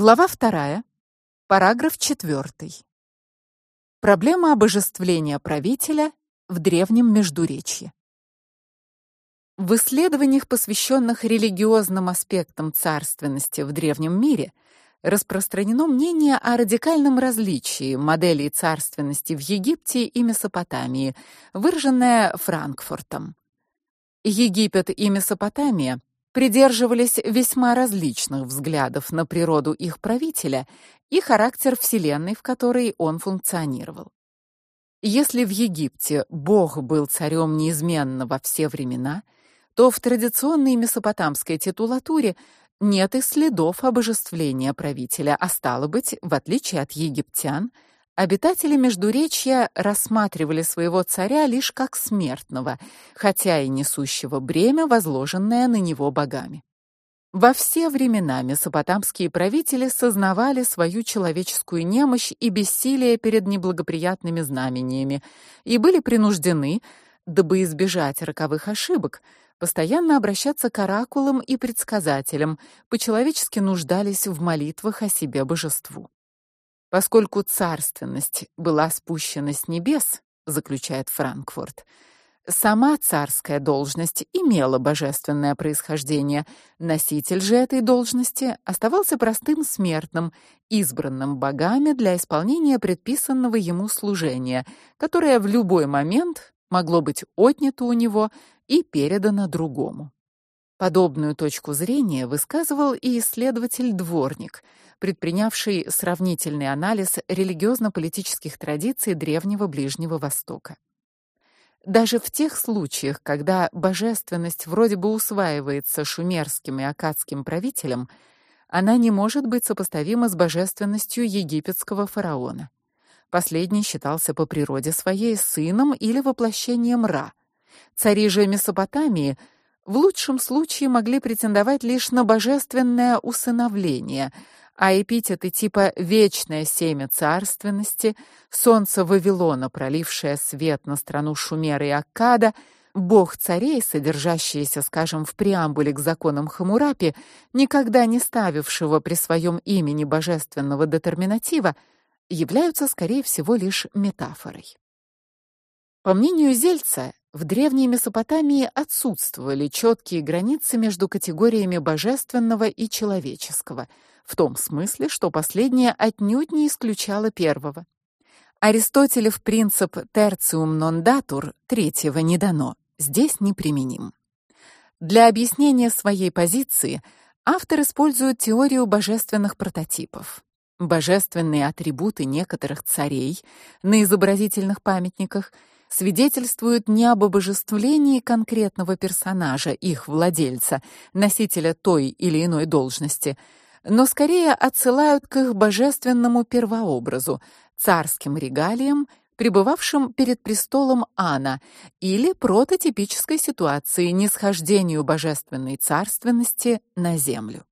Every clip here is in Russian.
Глава 2. Параграф 4. Проблема обожествления правителя в древнем Междуречье. В исследованиях, посвященных религиозным аспектам царственности в древнем мире, распространено мнение о радикальном различии моделей царственности в Египте и Месопотамии, выраженное Франкфуртом. Египет и Месопотамия придерживались весьма различных взглядов на природу их правителя и характер вселенной, в которой он функционировал. Если в Египте Бог был царем неизменно во все времена, то в традиционной месопотамской титулатуре нет и следов обожествления правителя, а стало быть, в отличие от египтян, обитатели Междуречья рассматривали своего царя лишь как смертного, хотя и несущего бремя, возложенное на него богами. Во все времена месопотамские правители сознавали свою человеческую немощь и бессилие перед неблагоприятными знамениями и были принуждены, дабы избежать роковых ошибок, постоянно обращаться к оракулам и предсказателям, по-человечески нуждались в молитвах о себе божеству. Поскольку царственность была спущена с небес, заключает Франкфурт, Сама царская должность имела божественное происхождение. Носитель же этой должности оставался простым смертным, избранным богами для исполнения предписанного ему служения, которое в любой момент могло быть отнято у него и передано другому. Подобную точку зрения высказывал и исследователь Дворник, предпринявший сравнительный анализ религиозно-политических традиций древнего Ближнего Востока. Даже в тех случаях, когда божественность вроде бы усваивается шумерским и аккадским правителям, она не может быть сопоставима с божественностью египетского фараона. Последний считался по природе своей сыном или воплощением Ра. Цари же Месопотамии в лучшем случае могли претендовать лишь на божественное усыновление – а эпитеты типа вечное семя царственности, солнце Вавилона, пролившее свет на страну Шумера и Аккада, бог царей, содержащийся, скажем, в преамбуле к законам Хаммурапи, никогда не ставившего при своем имени божественного детерминатива, являются скорее всего лишь метафорой. По мнению Зельца, в древней Месопотамии отсутствовали четкие границы между категориями божественного и человеческого, в том смысле, что последнее отнюдь не исключало первого. Аристотелев принцип tertium non datur, третьего не дано, здесь неприменим. Для объяснения своей позиции автор использует теорию божественных прототипов. Божественные атрибуты некоторых царей на изобразительных памятниках – свидетельствуют не об обожествлении конкретного персонажа, их владельца, носителя той или иной должности, но скорее отсылают к их божественному первообразу, царским регалиям, пребывавшим перед престолом Ана, или прототипической ситуации нисхождению божественной царственности на землю.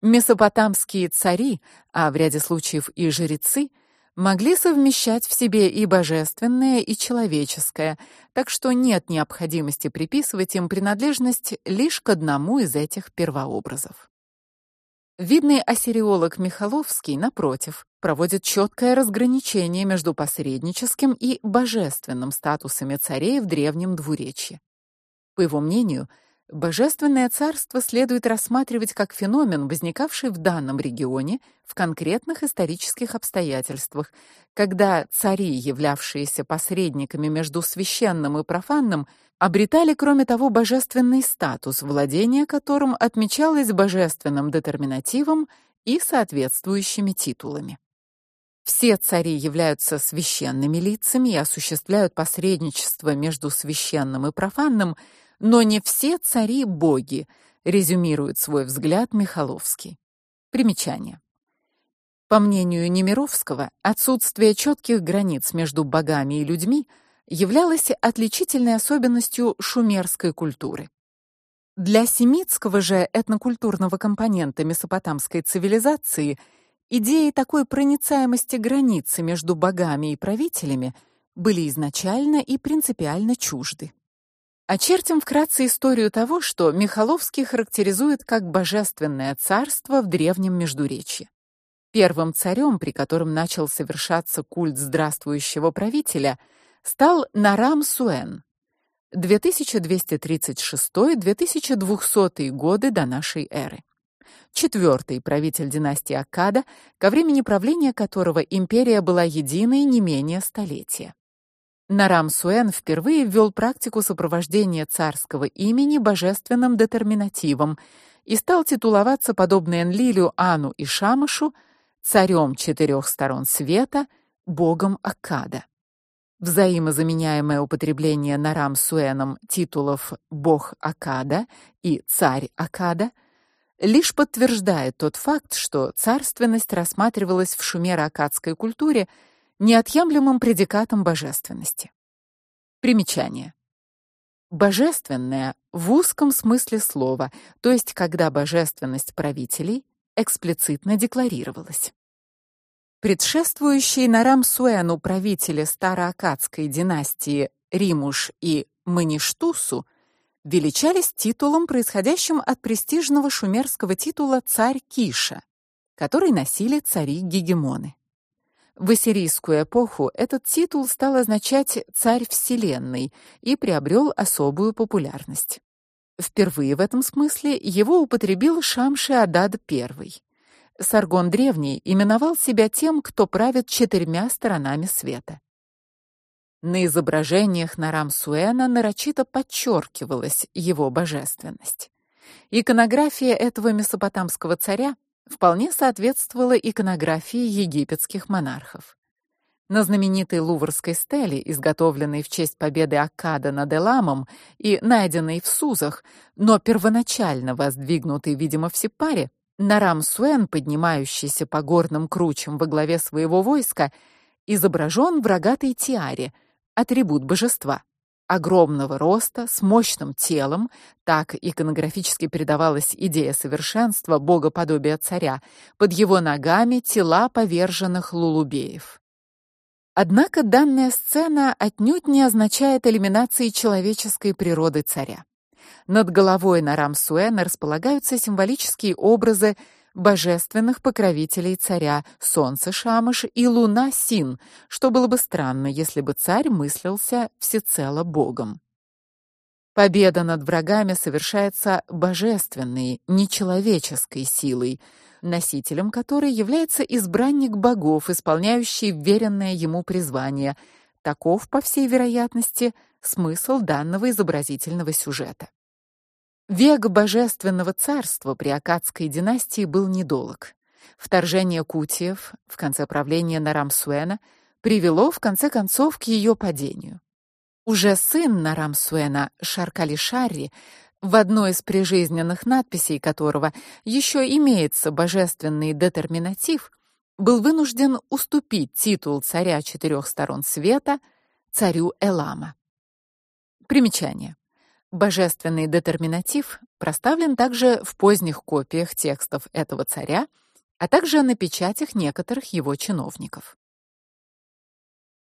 Месопотамские цари, а в ряде случаев и жрецы – могли совмещать в себе и божественное, и человеческое, так что нет необходимости приписывать им принадлежность лишь к одному из этих первообразов. Видный ассириолог Михаловский, напротив, проводит четкое разграничение между посредническим и божественным статусами царей в древнем двуречье. По его мнению, Божественное царство следует рассматривать как феномен, возникавший в данном регионе в конкретных исторических обстоятельствах, когда цари, являвшиеся посредниками между священным и профанным, обретали, кроме того, божественный статус, владение которым отмечалось божественным детерминативом и соответствующими титулами. Все цари являются священными лицами и осуществляют посредничество между священным и профанным – но не все цари боги, резюмирует свой взгляд Михаловский. Примечание. По мнению Немировского, отсутствие четких границ между богами и людьми являлось отличительной особенностью шумерской культуры. Для семитского же этнокультурного компонента месопотамской цивилизации идеи такой проницаемости границы между богами и правителями были изначально и принципиально чужды. Очертим вкратце историю того, что Михаловский характеризует как божественное царство в древнем Междуречье. Первым царем, при котором начал совершаться культ здравствующего правителя, стал Нарам-Суэн. 2236-2200 годы до нашей эры. Четвертый правитель династии Аккада, ко времени правления которого империя была единой не менее столетия. Нарам Суэн впервые ввел практику сопровождения царского имени божественным детерминативом и стал титуловаться подобно Энлилю, Ану и Шамашу царем четырех сторон света, богом Аккада. Взаимозаменяемое употребление Нарам Суэном титулов бог Аккада и царь Аккада лишь подтверждает тот факт, что царственность рассматривалась в шумеро-аккадской культуре неотъемлемым предикатом божественности. Примечание. Божественное в узком смысле слова, то есть когда божественность правителей эксплицитно декларировалась. Предшествующие Нарам-Суэну правители староаккадской династии Римуш и Маништусу величались титулом, происходящим от престижного шумерского титула царь Киша, который носили цари-гегемоны. В ассирийскую эпоху этот титул стал означать царь вселенной и приобрел особую популярность. Впервые в этом смысле его употребил Шамши-Адад I. Саргон древний именовал себя тем, кто правит четырьмя сторонами света. На изображениях на Рамсуэна нарочито подчеркивалась его божественность. Иконография этого месопотамского царя вполне соответствовала иконографии египетских монархов. На знаменитой луврской стеле, изготовленной в честь победы Аккада над Эламом и найденной в Сузах, но первоначально воздвигнутой, видимо, в Сепаре, Нарам Суэн, поднимающийся по горным кручам во главе своего войска, изображен в рогатой тиаре, атрибут божества огромного роста, с мощным телом, так иконографически передавалась идея совершенства богоподобия царя, под его ногами тела поверженных лулубеев. Однако данная сцена отнюдь не означает элиминации человеческой природы царя. Над головой на Рамсуэна располагаются символические образы божественных покровителей царя Солнце Шамыш и Луна Син, что было бы странно, если бы царь мыслился всецело богом. Победа над врагами совершается божественной, нечеловеческой силой, носителем которой является избранник богов, исполняющий веренное ему призвание. Таков, по всей вероятности, смысл данного изобразительного сюжета. Век божественного царства при Аккадской династии был недолг. Вторжение кутиев в конце правления Нарамсуэна привело в конце концов к ее падению. Уже сын Нарамсуэна, Шаркали-Шарри, в одной из прижизненных надписей которого еще имеется божественный детерминатив, был вынужден уступить титул царя четырех сторон света царю Элама. Примечание. Божественный детерминатив проставлен также в поздних копиях текстов этого царя, а также на печатях некоторых его чиновников.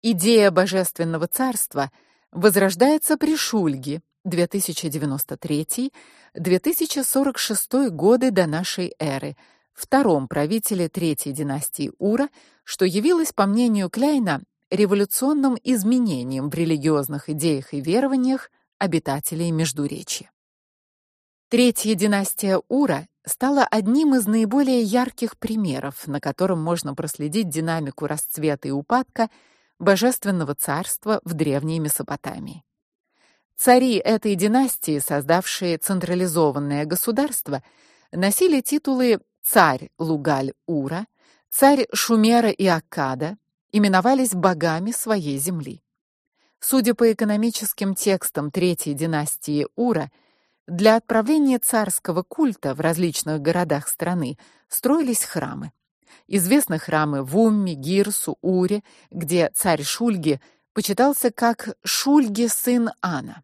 Идея божественного царства возрождается при Шульге 2093-2046 годы до нашей эры, втором правителе третьей династии Ура, что явилось, по мнению Кляйна, революционным изменением в религиозных идеях и верованиях обитателей Междуречья. Третья династия Ура стала одним из наиболее ярких примеров, на котором можно проследить динамику расцвета и упадка божественного царства в древней Месопотамии. Цари этой династии, создавшие централизованное государство, носили титулы царь Лугаль-Ура, царь Шумера и Аккада, именовались богами своей земли. Судя по экономическим текстам третьей династии Ура, для отправления царского культа в различных городах страны строились храмы. Известны храмы в Умме, Гирсу, Уре, где царь Шульги почитался как Шульги сын Ана.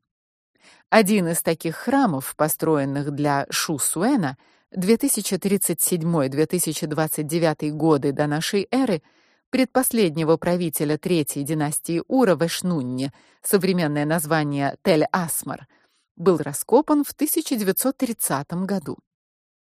Один из таких храмов, построенных для Шусуэна 2037-2029 годы до нашей эры, предпоследнего правителя третьей династии Ура Вешнунни, современное название Тель-Асмар, был раскопан в 1930 году.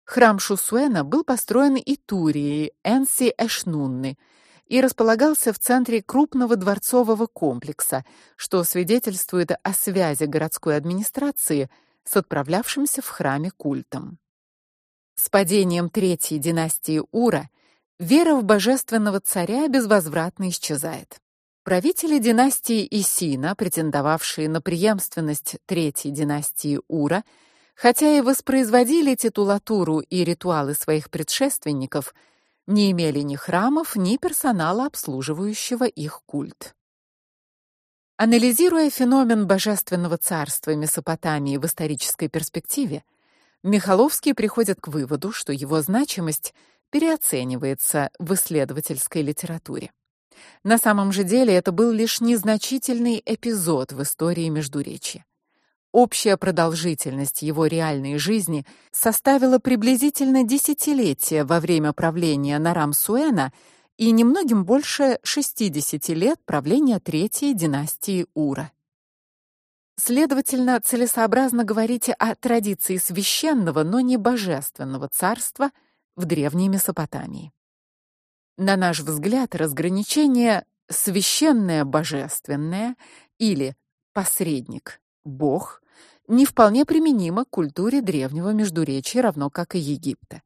Храм Шусуэна был построен Итурией Энси Эшнунны и располагался в центре крупного дворцового комплекса, что свидетельствует о связи городской администрации с отправлявшимся в храме культом. С падением третьей династии Ура вера в божественного царя безвозвратно исчезает. Правители династии Исина, претендовавшие на преемственность третьей династии Ура, хотя и воспроизводили титулатуру и ритуалы своих предшественников, не имели ни храмов, ни персонала, обслуживающего их культ. Анализируя феномен божественного царства Месопотамии в исторической перспективе, Михаловский приходит к выводу, что его значимость переоценивается в исследовательской литературе. На самом же деле это был лишь незначительный эпизод в истории Междуречья. Общая продолжительность его реальной жизни составила приблизительно десятилетие во время правления Нарам-Суэна и немногим больше 60 лет правления третьей династии Ура. Следовательно, целесообразно говорить о традиции священного, но не божественного царства в древней Месопотамии. На наш взгляд, разграничение священное божественное или посредник бог не вполне применимо к культуре древнего Междуречья, равно как и Египта.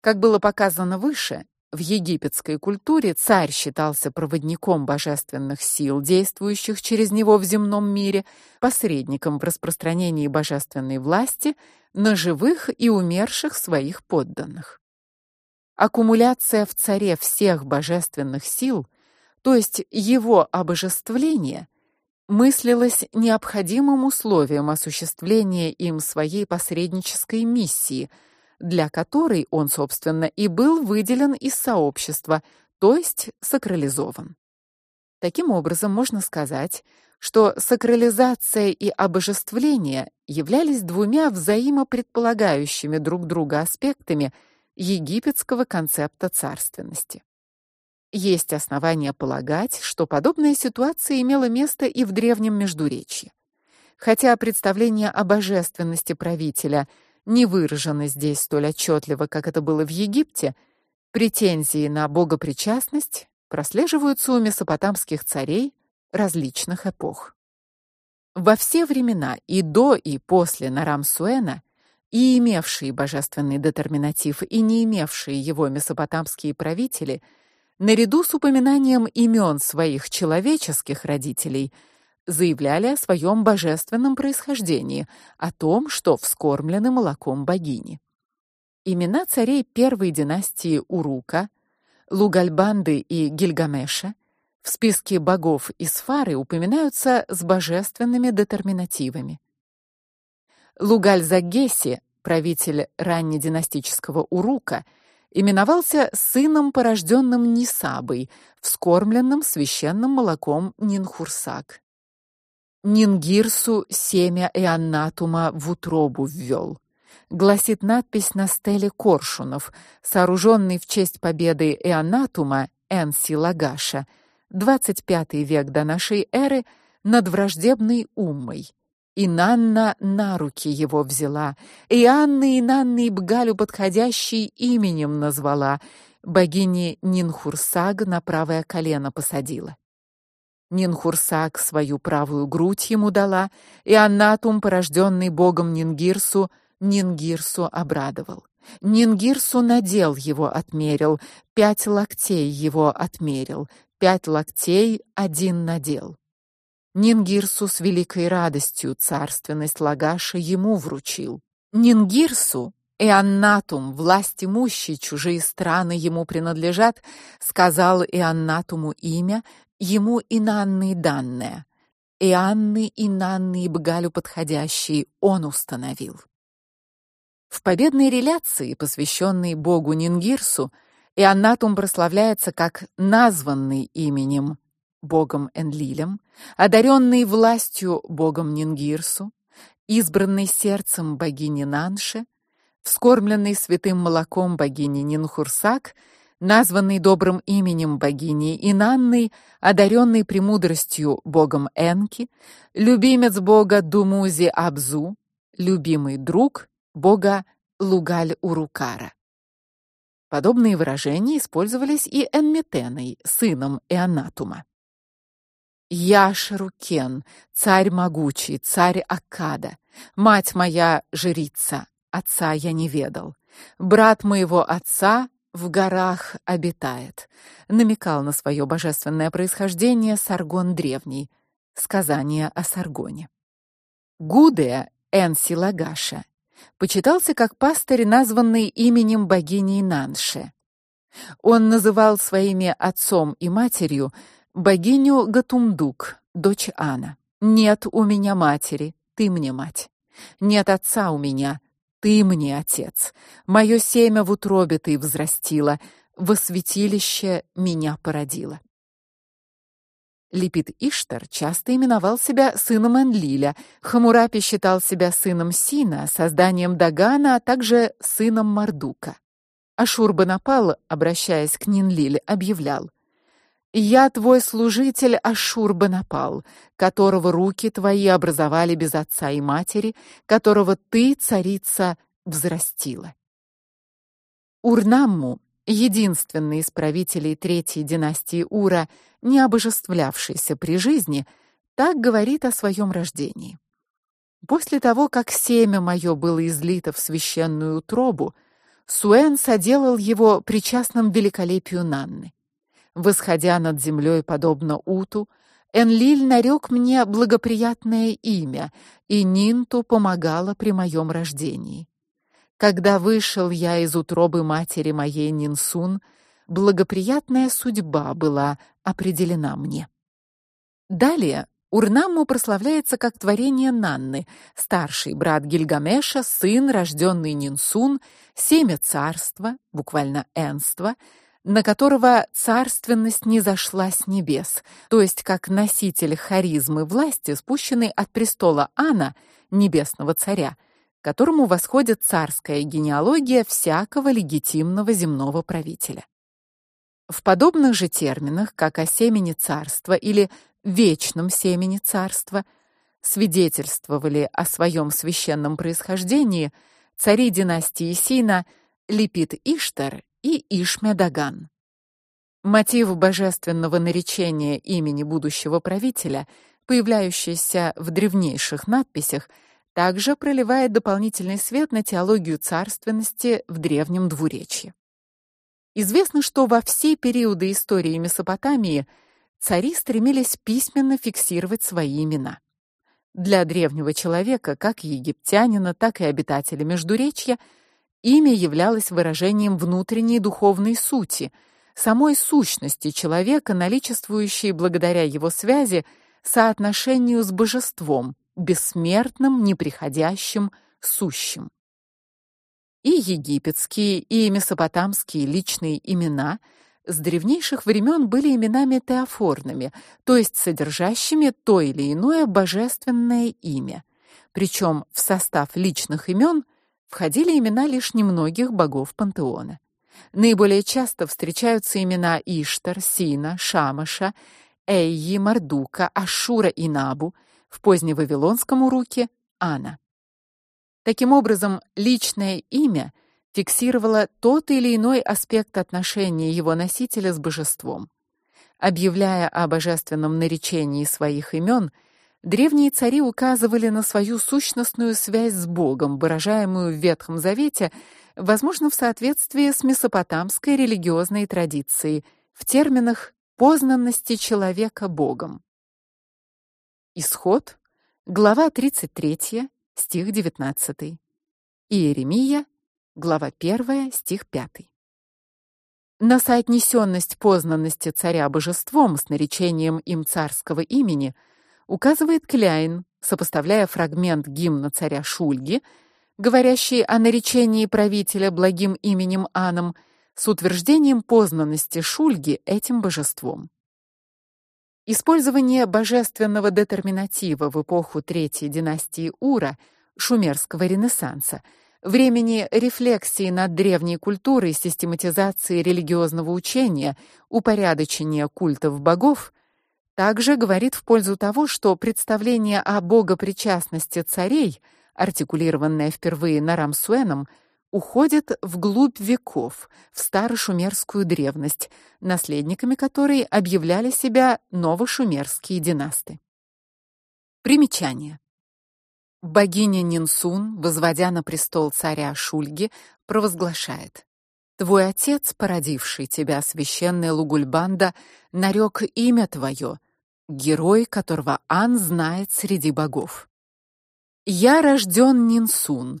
Как было показано выше, в египетской культуре царь считался проводником божественных сил, действующих через него в земном мире, посредником в распространении божественной власти на живых и умерших своих подданных. Аккумуляция в царе всех божественных сил, то есть его обожествление, мыслилось необходимым условием осуществления им своей посреднической миссии, для которой он, собственно, и был выделен из сообщества, то есть сакрализован. Таким образом, можно сказать, что сакрализация и обожествление являлись двумя взаимопредполагающими друг друга аспектами египетского концепта царственности. Есть основания полагать, что подобная ситуация имела место и в древнем Междуречье. Хотя представление о божественности правителя не выражено здесь столь отчетливо, как это было в Египте, претензии на богопричастность прослеживаются у месопотамских царей различных эпох. Во все времена и до и после Нарам-Суэна и имевшие божественный детерминатив и не имевшие его месопотамские правители – наряду с упоминанием имен своих человеческих родителей, заявляли о своем божественном происхождении, о том, что вскормлены молоком богини. Имена царей первой династии Урука, Лугальбанды и Гильгамеша в списке богов Исфары упоминаются с божественными детерминативами. Лугаль-Загеси, правитель раннединастического Урука, именовался сыном, порожденным Нисабой, вскормленным священным молоком Нинхурсак. Нингирсу семя Эаннатума в утробу ввел. Гласит надпись на стеле коршунов, сооруженной в честь победы Эаннатума Энси Лагаша, 25 век до нашей эры, над враждебной Уммой. И Нанна на руки его взяла, и Анны и Нанны и Бгалю подходящий именем назвала, богини Нинхурсаг на правое колено посадила. Нинхурсаг свою правую грудь ему дала, и Аннатум, порожденный богом Нингирсу, Нингирсу обрадовал. Нингирсу надел его отмерил, пять локтей его отмерил, пять локтей один надел. Нингирсу с великой радостью царственность Лагаша ему вручил. Нингирсу и Аннатум, власть имущий, чужие страны ему принадлежат, сказал и Аннатуму имя, ему и Нанны данное. И Анны и Нанны и Бгалю подходящие он установил. В победной реляции, посвященной богу Нингирсу, и Аннатум прославляется как названный именем богом Энлилем, одаренный властью богом Нингирсу, избранный сердцем богини Нанши, вскормленный святым молоком богини Нинхурсак, названный добрым именем богини Инанны, одаренный премудростью богом Энки, любимец бога Думузи Абзу, любимый друг бога Лугаль-Урукара. Подобные выражения использовались и Энметеной, сыном Эанатума. Я Шарукен, царь могучий, царь Акада. Мать моя жрица, отца я не ведал. Брат моего отца в горах обитает. Намекал на свое божественное происхождение Саргон древний. Сказание о Саргоне. Гудея Энсилагаша почитался как пастырь, названный именем богини Нанше. Он называл своими отцом и матерью богиню Гатумдук, дочь Ана. Нет у меня матери, ты мне мать. Нет отца у меня, ты мне отец. Мое семя в утробе ты взрастила, во святилище меня породила. Липит Иштар часто именовал себя сыном Энлиля, Хамурапи считал себя сыном Сина, созданием Дагана, а также сыном Мардука. Ашурбанапал, обращаясь к Нинлиль, объявлял: "Я твой служитель Ашурбанапал, которого руки твои образовали без отца и матери, которого ты, царица, взрастила". Урнамму, единственный из правителей третьей династии Ура, не обожествлявшийся при жизни, так говорит о своем рождении. После того, как семя мое было излито в священную утробу, Суэн соделал его причастным великолепию Нанны. Восходя над землей подобно уту, Энлиль нарек мне благоприятное имя, и Нинту помогала при моем рождении. Когда вышел я из утробы матери моей Нинсун, благоприятная судьба была определена мне. Далее Урнамму прославляется как творение Нанны, старший брат Гильгамеша, сын, рожденный Нинсун, семя царства, буквально энства, на которого царственность не зашла с небес, то есть как носитель харизмы власти, спущенный от престола Ана, небесного царя, которому восходит царская генеалогия всякого легитимного земного правителя. В подобных же терминах, как о семени царства или вечном семени царства, свидетельствовали о своем священном происхождении цари династии Сина Липит Иштар и Ишмедаган. Мотив божественного наречения имени будущего правителя, появляющийся в древнейших надписях, также проливает дополнительный свет на теологию царственности в древнем двуречье. Известно, что во все периоды истории Месопотамии цари стремились письменно фиксировать свои имена. Для древнего человека, как египтянина, так и обитателя Междуречья, имя являлось выражением внутренней духовной сути, самой сущности человека, наличествующей благодаря его связи соотношению с божеством, бессмертным, неприходящим, сущим. И египетские, и месопотамские личные имена с древнейших времен были именами теофорными, то есть содержащими то или иное божественное имя. Причем в состав личных имен входили имена лишь немногих богов пантеона. Наиболее часто встречаются имена Иштар, Сина, Шамаша, Эйи, Мардука, Ашура и Набу, в поздневавилонском уруке Ана. Таким образом, личное имя фиксировало тот или иной аспект отношения его носителя с божеством. Объявляя о божественном наречении своих имен, древние цари указывали на свою сущностную связь с Богом, выражаемую в Ветхом Завете, возможно, в соответствии с месопотамской религиозной традицией в терминах познанности человека Богом. Исход, глава 33, стих 19. Иеремия, глава 1, стих 5. На соотнесенность познанности царя божеством с наречением им царского имени указывает Кляйн, сопоставляя фрагмент гимна царя Шульги, говорящий о наречении правителя благим именем Аном, с утверждением познанности Шульги этим божеством. Использование божественного детерминатива в эпоху третьей династии Ура, шумерского ренессанса, времени рефлексии над древней культурой, систематизации религиозного учения, упорядочения культов богов, также говорит в пользу того, что представление о богопричастности царей, артикулированная впервые Нарамсуэном, уходит вглубь веков, в старошумерскую древность, наследниками которой объявляли себя новошумерские династы. Примечание. Богиня Нинсун, возводя на престол царя Шульги, провозглашает: Твой отец, породивший тебя, священная Лугульбанда, нарек имя твое, герой, которого Ан знает среди богов. Я рожден Нинсун,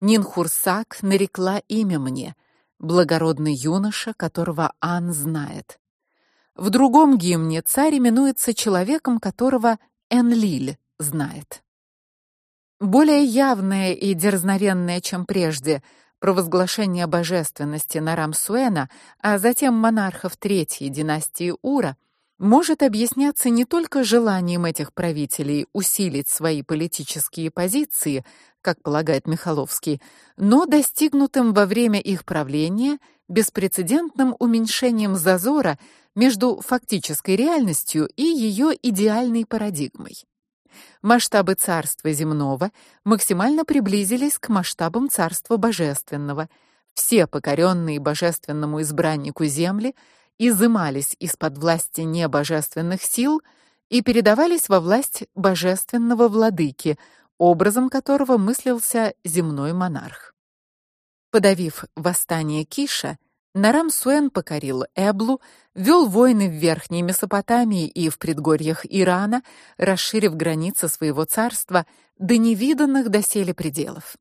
Нинхурсак нарекла имя мне, благородный юноша, которого Ан знает. В другом гимне царь именуется человеком, которого Энлиль знает. Более явное и дерзновенное, чем прежде, провозглашение божественности Нарамсуэна, а затем монархов третьей династии Ура – может объясняться не только желанием этих правителей усилить свои политические позиции, как полагает Михаловский, но достигнутым во время их правления беспрецедентным уменьшением зазора между фактической реальностью и ее идеальной парадигмой. Масштабы царства земного максимально приблизились к масштабам царства божественного. Все покоренные божественному избраннику земли изымались из-под власти небожественных сил и передавались во власть божественного владыки, образом которого мыслился земной монарх. Подавив восстание Киша, Нарам-Суэн покорил Эблу, вел войны в Верхней Месопотамии и в предгорьях Ирана, расширив границы своего царства до невиданных доселе пределов.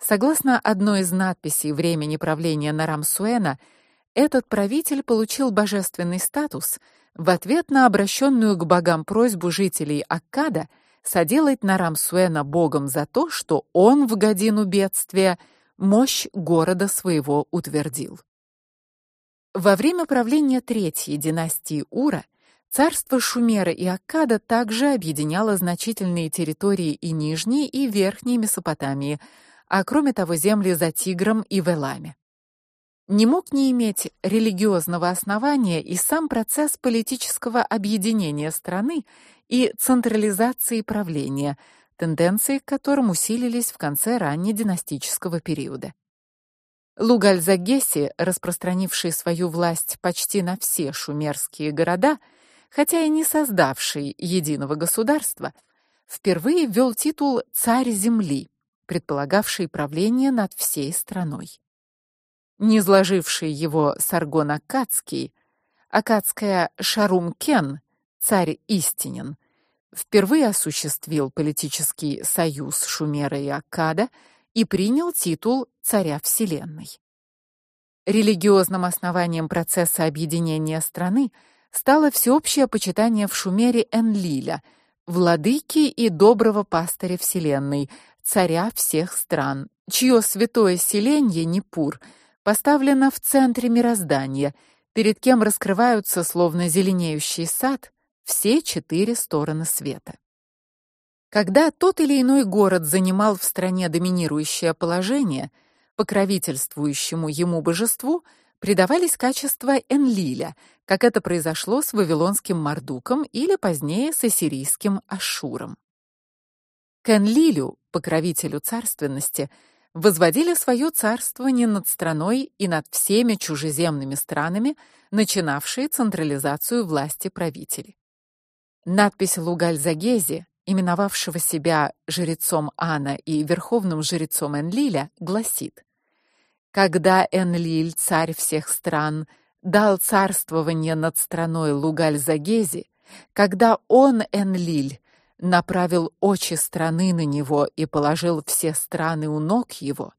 Согласно одной из надписей времени правления Нарам-Суэна, этот правитель получил божественный статус в ответ на обращенную к богам просьбу жителей Аккада соделать Нарамсуэна богом за то, что он в годину бедствия мощь города своего утвердил. Во время правления третьей династии Ура царство Шумера и Аккада также объединяло значительные территории и Нижней, и Верхней Месопотамии, а кроме того земли за Тигром и Велами не мог не иметь религиозного основания и сам процесс политического объединения страны и централизации правления, тенденции к которым усилились в конце раннединастического периода. Лугаль-Загеси, распространивший свою власть почти на все шумерские города, хотя и не создавший единого государства, впервые ввел титул царь земли, предполагавший правление над всей страной не изложивший его Саргон Аккадский, аккадская Шарум-Кен, царь истинен, впервые осуществил политический союз Шумера и Аккада и принял титул царя вселенной. Религиозным основанием процесса объединения страны стало всеобщее почитание в Шумере Энлиля, владыки и доброго пастыря вселенной, царя всех стран, чье святое селение Непур – поставлена в центре мироздания, перед кем раскрываются словно зеленеющий сад все четыре стороны света. Когда тот или иной город занимал в стране доминирующее положение, покровительствующему ему божеству придавались качества Энлиля, как это произошло с вавилонским Мардуком или позднее с ассирийским Ашуром. К Энлилю, покровителю царственности, возводили свое царствование над страной и над всеми чужеземными странами, начинавшие централизацию власти правителей. Надпись Лугаль-Загези, именовавшего себя жрецом Ана и верховным жрецом Энлиля, гласит: Когда Энлиль, царь всех стран, дал царствование над страной Лугаль-Загези, когда он Энлиль направил очи страны на него и положил все страны у ног его.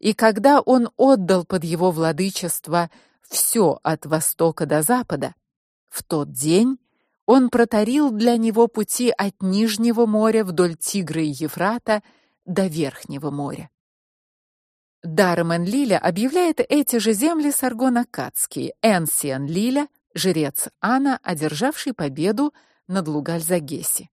И когда он отдал под его владычество все от востока до запада, в тот день он протарил для него пути от Нижнего моря вдоль Тигра и Евфрата до Верхнего моря. Дармен Лиля объявляет эти же земли Саргон-Аккадские, Энсиан Лиля, жрец Ана, одержавший победу над Лугаль-Загеси.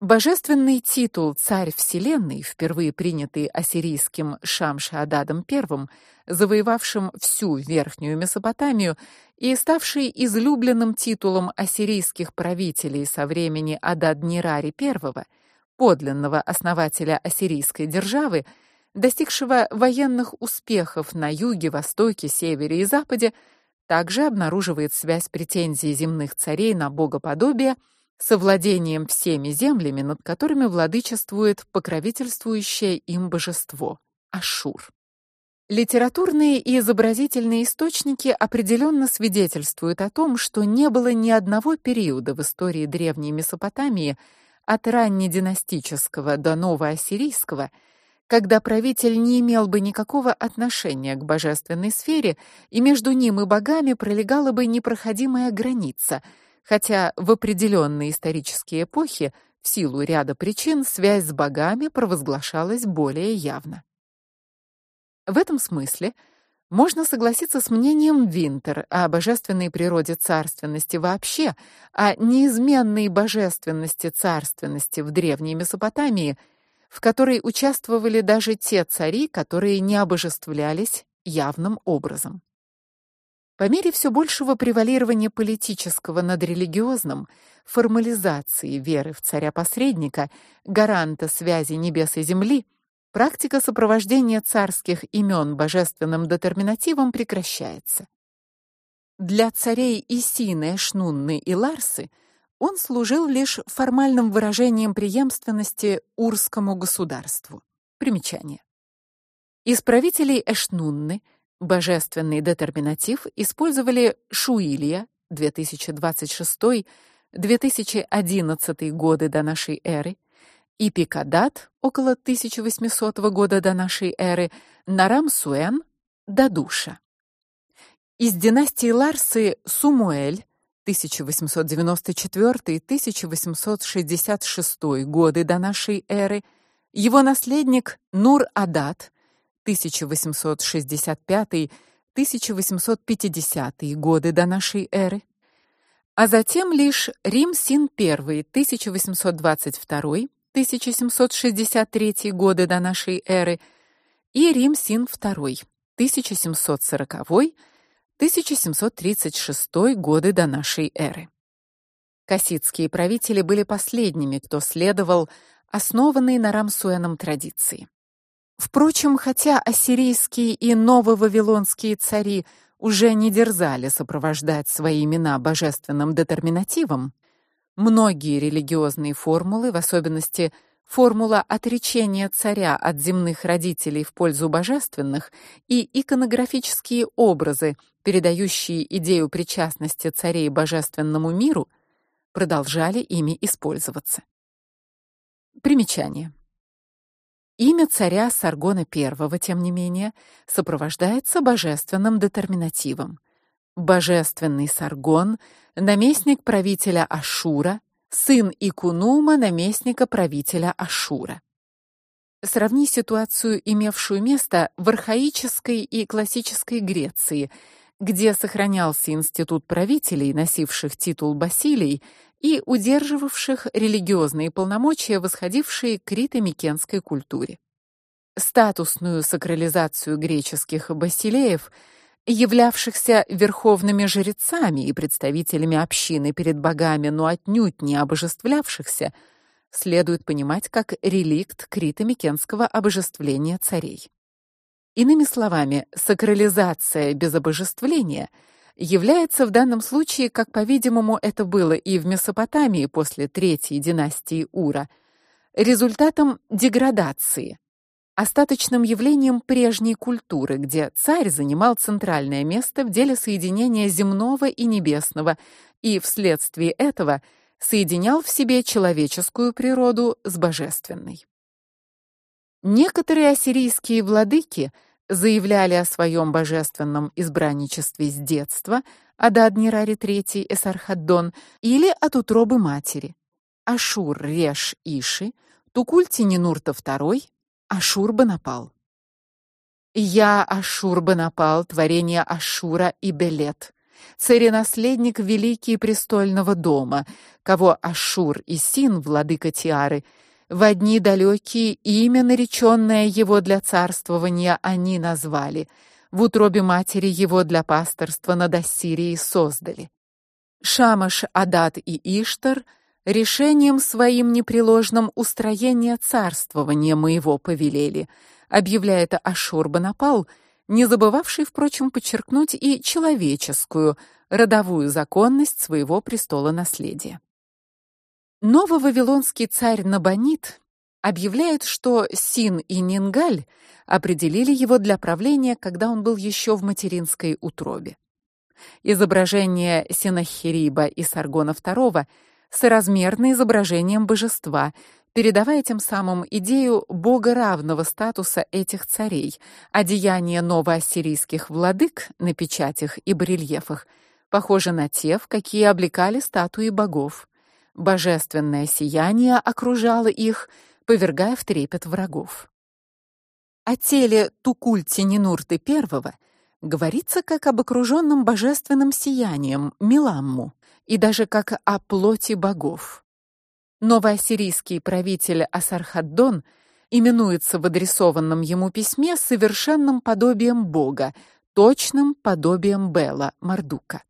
Божественный титул царь вселенной, впервые принятый ассирийским Шамши-Ададом I, завоевавшим всю Верхнюю Месопотамию и ставший излюбленным титулом ассирийских правителей со времени Адад-Нирари I, подлинного основателя ассирийской державы, достигшего военных успехов на юге, востоке, севере и западе, также обнаруживает связь претензий земных царей на богоподобие со владением всеми землями, над которыми владычествует покровительствующее им божество Ашур. Литературные и изобразительные источники определенно свидетельствуют о том, что не было ни одного периода в истории древней Месопотамии от раннединастического до новоассирийского, когда правитель не имел бы никакого отношения к божественной сфере, и между ним и богами пролегала бы непроходимая граница, хотя в определенные исторические эпохи в силу ряда причин связь с богами провозглашалась более явно. В этом смысле можно согласиться с мнением Винтер о божественной природе царственности вообще, о неизменной божественности царственности в древней Месопотамии, в которой участвовали даже те цари, которые не обожествлялись явным образом. По мере все большего превалирования политического над религиозным, формализации веры в царя-посредника, гаранта связи небес и земли, практика сопровождения царских имен божественным детерминативом прекращается. Для царей Исины, Шнунны и Ларсы он служил лишь формальным выражением преемственности урскому государству. Примечание. Из правителей Эшнунны божественный детерминатив использовали Шуилия 2026-2011 годы до нашей эры, и Пикадат около 1800 года до нашей эры, Нарам-Суэн Дадуша. Из династии Ларсы Сумуэль 1894-1866 годы до нашей эры, его наследник Нур-Адад 1865-1850 годы до нашей эры, а затем лишь Рим-Син I 1822 1763 годы до нашей эры, и Рим-Син II 1740-1736 годы до нашей эры. Кассидские правители были последними, кто следовал основанной на Рамсуэном традиции. Впрочем, хотя ассирийские и нововавилонские цари уже не дерзали сопровождать свои имена божественным детерминативом, Многие религиозные формулы, в особенности формула отречения царя от земных родителей в пользу божественных и иконографические образы, передающие идею причастности царей божественному миру, продолжали ими использоваться. Примечание. Имя царя Саргона I, тем не менее, сопровождается божественным детерминативом. Божественный Саргон наместник правителя Ашура, сын Икунума, наместника правителя Ашура. Сравни ситуацию, имевшую место в архаической и классической Греции, где сохранялся институт правителей, носивших титул басилий и удерживавших религиозные полномочия, восходившие к рито-микенской культуре. Статусную сакрализацию греческих басилеев – являвшихся верховными жрецами и представителями общины перед богами, но отнюдь не обожествлявшихся, следует понимать как реликт крито-микенского обожествления царей. Иными словами, сакрализация без обожествления является в данном случае, как, по-видимому, это было и в Месопотамии после третьей династии Ура, результатом деградации, остаточным явлением прежней культуры, где царь занимал центральное место в деле соединения земного и небесного, и вследствие этого соединял в себе человеческую природу с божественной. Некоторые ассирийские владыки заявляли о своем божественном избранничестве с детства, Ададнирари III Эсархаддон, или от утробы матери. Ашур-Реш-Иши, Тукуль-Тининурта II, Ашур-Банапал. Я Ашур-Банапал, творение Ашура и Белет, царенаследник великий престольного дома, кого Ашур и Син, владыка Тиары, в одни далекие имя нареченное его для царствования они назвали, в утробе матери его для пасторства над Ассирией создали. Шамаш, Адат и Иштар решением своим непреложным устроение царствования моего повелели, объявляет Ашурбанапал, не забывавший, впрочем, подчеркнуть и человеческую, родовую законность своего престола наследия. Нововавилонский царь Набонид объявляет, что Син и Нингаль определили его для правления, когда он был еще в материнской утробе. Изображение Синахириба и Саргона II соразмерно изображением божества, передавая тем самым идею богоравного статуса этих царей. Одеяния новоассирийских владык на печатях и барельефах похожи на те, в какие облекали статуи богов. Божественное сияние окружало их, повергая в трепет врагов. О теле Тукульти Нинурты I говорится как об окружённом божественным сиянием Миламму и даже как о плоти богов. Новоассирийский правитель Асархаддон именуется в адресованном ему письме совершенным подобием бога, точным подобием Бела Мардука.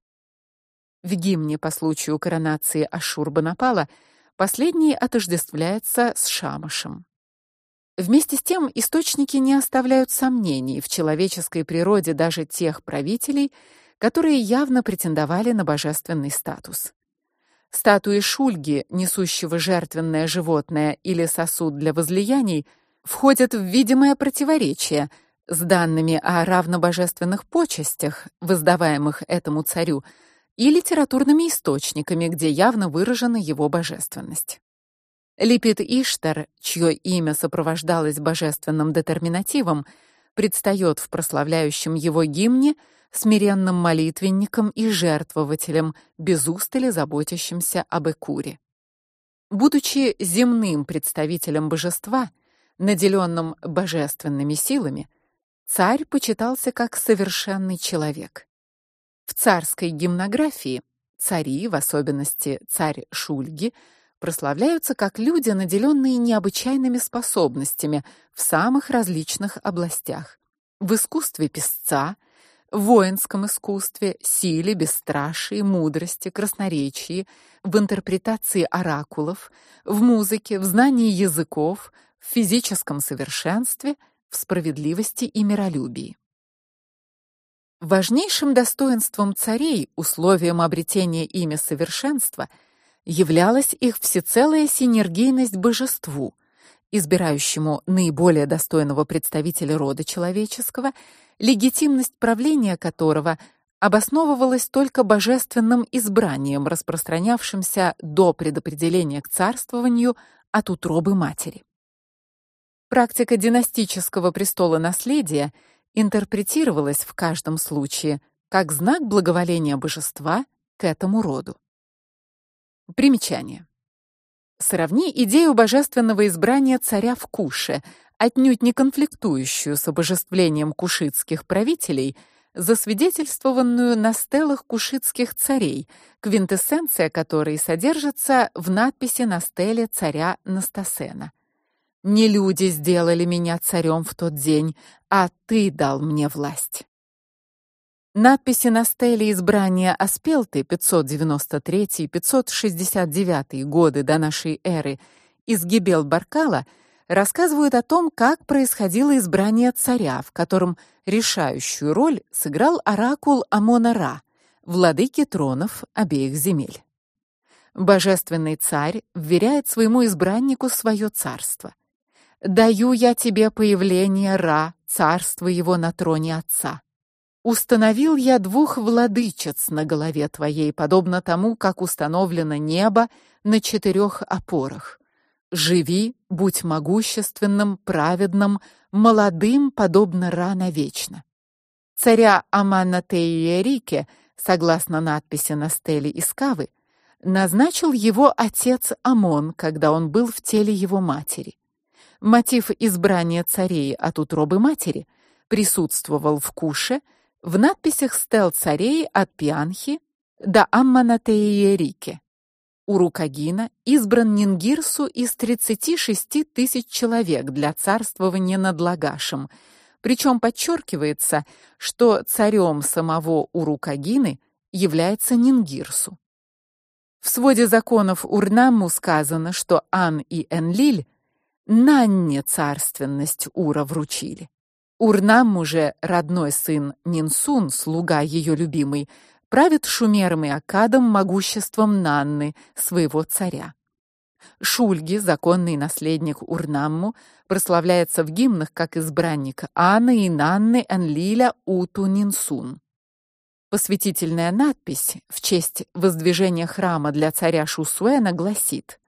В гимне по случаю коронации Ашурбанапала последний отождествляется с Шамашем. Вместе с тем источники не оставляют сомнений в человеческой природе даже тех правителей, которые явно претендовали на божественный статус. Статуи Шульги, несущего жертвенное животное или сосуд для возлияний, входят в видимое противоречие с данными о равнобожественных почестях, воздаваемых этому царю, и литературными источниками, где явно выражена его божественность. Липит Иштар, чье имя сопровождалось божественным детерминативом, предстает в прославляющем его гимне смиренным молитвенником и жертвователем, без устали заботящимся об Экуре. Будучи земным представителем божества, наделенным божественными силами, царь почитался как совершенный человек. В царской гимнографии цари, в особенности царь Шульги, прославляются как люди, наделенные необычайными способностями в самых различных областях: в искусстве писца, в воинском искусстве, силе, бесстрашии, мудрости, красноречии, в интерпретации оракулов, в музыке, в знании языков, в физическом совершенстве, в справедливости и миролюбии. Важнейшим достоинством царей, условием обретения ими совершенства – являлась их всецелая синергийность божеству, избирающему наиболее достойного представителя рода человеческого, легитимность правления которого обосновывалась только божественным избранием, распространявшимся до предопределения к царствованию от утробы матери. Практика династического престола наследия интерпретировалась в каждом случае как знак благоволения божества к этому роду. Примечание. Сравни идею божественного избрания царя в Куше, отнюдь не конфликтующую с обожествлением кушитских правителей, засвидетельствованную на стелах кушитских царей, квинтэссенция которой содержится в надписи на стеле царя Настасена. Не люди сделали меня царем в тот день, а ты дал мне власть. Надписи на стеле избрания Аспелты 593-569 годы до нашей эры из Гибел-Баркала рассказывают о том, как происходило избрание царя, в котором решающую роль сыграл оракул Амона-Ра, владыки тронов обеих земель. Божественный царь вверяет своему избраннику свое царство. Даю я тебе появление Ра, царство его на троне отца. Установил я двух владычиц на голове твоей, подобно тому, как установлено небо на четырех опорах. Живи, будь могущественным, праведным, молодым, подобно рано вечно. Царя Аманатеиерике, согласно надписи на стеле из Кавы, назначил его отец Амон, когда он был в теле его матери. Мотив избрания царей от утробы матери присутствовал в Куше – в надписях стел царей от Пианхи до Амманатеиерики. У Рукагина избран Нингирсу из 36 тысяч человек для царствования над Лагашем, причем подчеркивается, что царем самого Урукагины является Нингирсу. В своде законов Урнаму сказано, что Ан и Энлиль Нанне царственность Ура вручили. Урнаму же родной сын Нинсун, слуга ее любимый, правит Шумером и Акадом могуществом Нанны, своего царя. Шульги, законный наследник Урнамму, прославляется в гимнах как избранник Анны и Нанны Энлиля Уту Нинсун. Посвятительная надпись в честь воздвижения храма для царя Шусуэна гласит: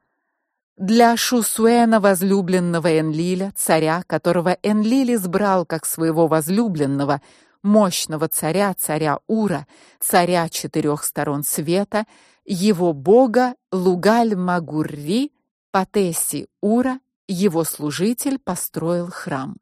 Для Шусуэна возлюбленного Энлиля, царя, которого Энлиль избрал как своего возлюбленного, мощного царя, царя Ура, царя четырех сторон света, его бога Лугаль-Магурри, Патеси Ура, его служитель построил храм.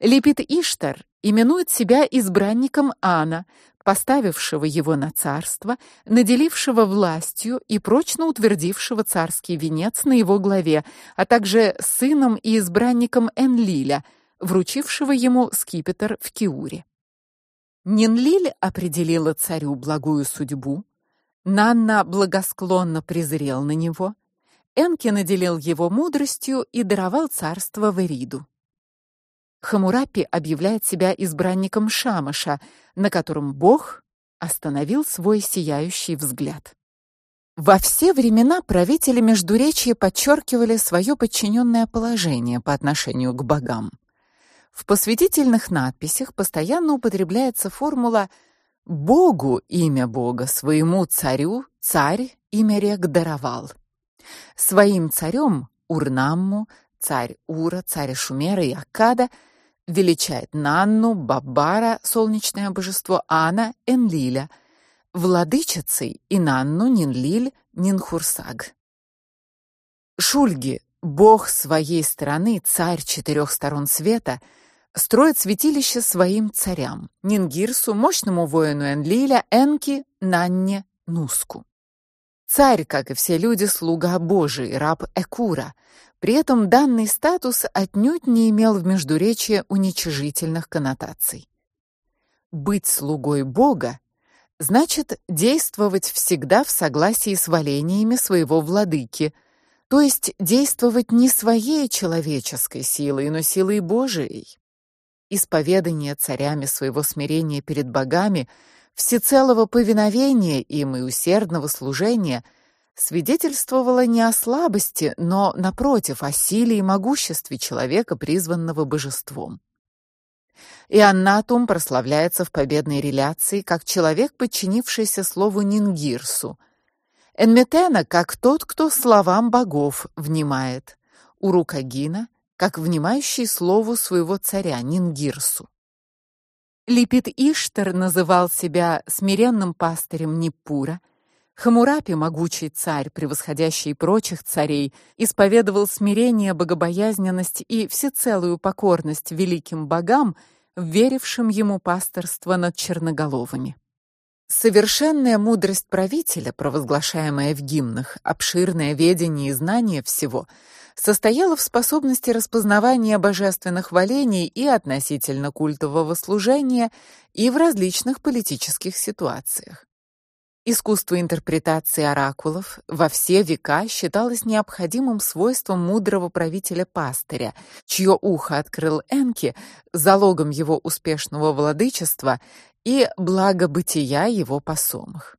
Лепит Иштар именует себя избранником Ана, поставившего его на царство, наделившего властью и прочно утвердившего царский венец на его главе, а также сыном и избранником Энлиля, вручившего ему скипетр в Киуре. Нинлиль определила царю благую судьбу, Нанна благосклонно презрел на него, Энки наделил его мудростью и даровал царство Вериду. Хамурапи объявляет себя избранником Шамаша, на котором Бог остановил свой сияющий взгляд. Во все времена правители Междуречья подчеркивали свое подчиненное положение по отношению к богам. В посвятительных надписях постоянно употребляется формула Богу имя Бога, своему царю царь имя рек даровал. Своим царем Урнамму, царь Ура, царь Шумера и Аккада величает Нанну, Баббара, солнечное божество Ана, Энлиля, владычицей Инанну, Нинлиль, Нинхурсаг. Шульги, бог своей страны, царь четырех сторон света, строит святилище своим царям: Нингирсу, мощному воину Энлиля, Энки, Нанне, Нуску. Царь, как и все люди, слуга Божий, раб Экура. При этом данный статус отнюдь не имел в междуречии уничижительных коннотаций. Быть слугой Бога значит действовать всегда в согласии с волениями своего владыки, то есть действовать не своей человеческой силой, но силой Божией исповедание царями своего смирения перед богами, всецелого повиновения им и усердного служения свидетельствовало не о слабости, но напротив, о силе и могуществе человека, призванного божеством. И Аннатум прославляется в победной реляции как человек, подчинившийся слову Нингирсу. Энметена как тот, кто словам богов внимает. Урукагина как внимающий слову своего царя Нингирсу. Липит Иштар называл себя смиренным пастырем Ниппура. Хамурапи, могучий царь, превосходящий прочих царей, исповедовал смирение, богобоязненность и всецелую покорность великим богам, верившим ему пасторство над черноголовыми. Совершенная мудрость правителя, провозглашаемая в гимнах, обширное ведение и знание всего, состояла в способности распознавания божественных волений и относительно культового служения и в различных политических ситуациях. Искусство интерпретации оракулов во все века считалось необходимым свойством мудрого правителя-пастыря, чье ухо открыл Энки залогом его успешного владычества и благобытия его посомых.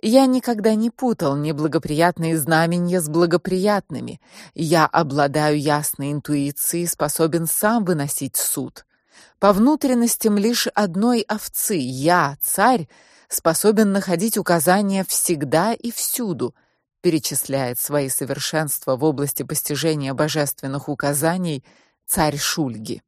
Я никогда не путал неблагоприятные знамения с благоприятными. Я обладаю ясной интуицией, способен сам выносить суд. По внутренностям лишь одной овцы я, царь, способен находить указания всегда и всюду, перечисляет свои совершенства в области постижения божественных указаний царь Шульги.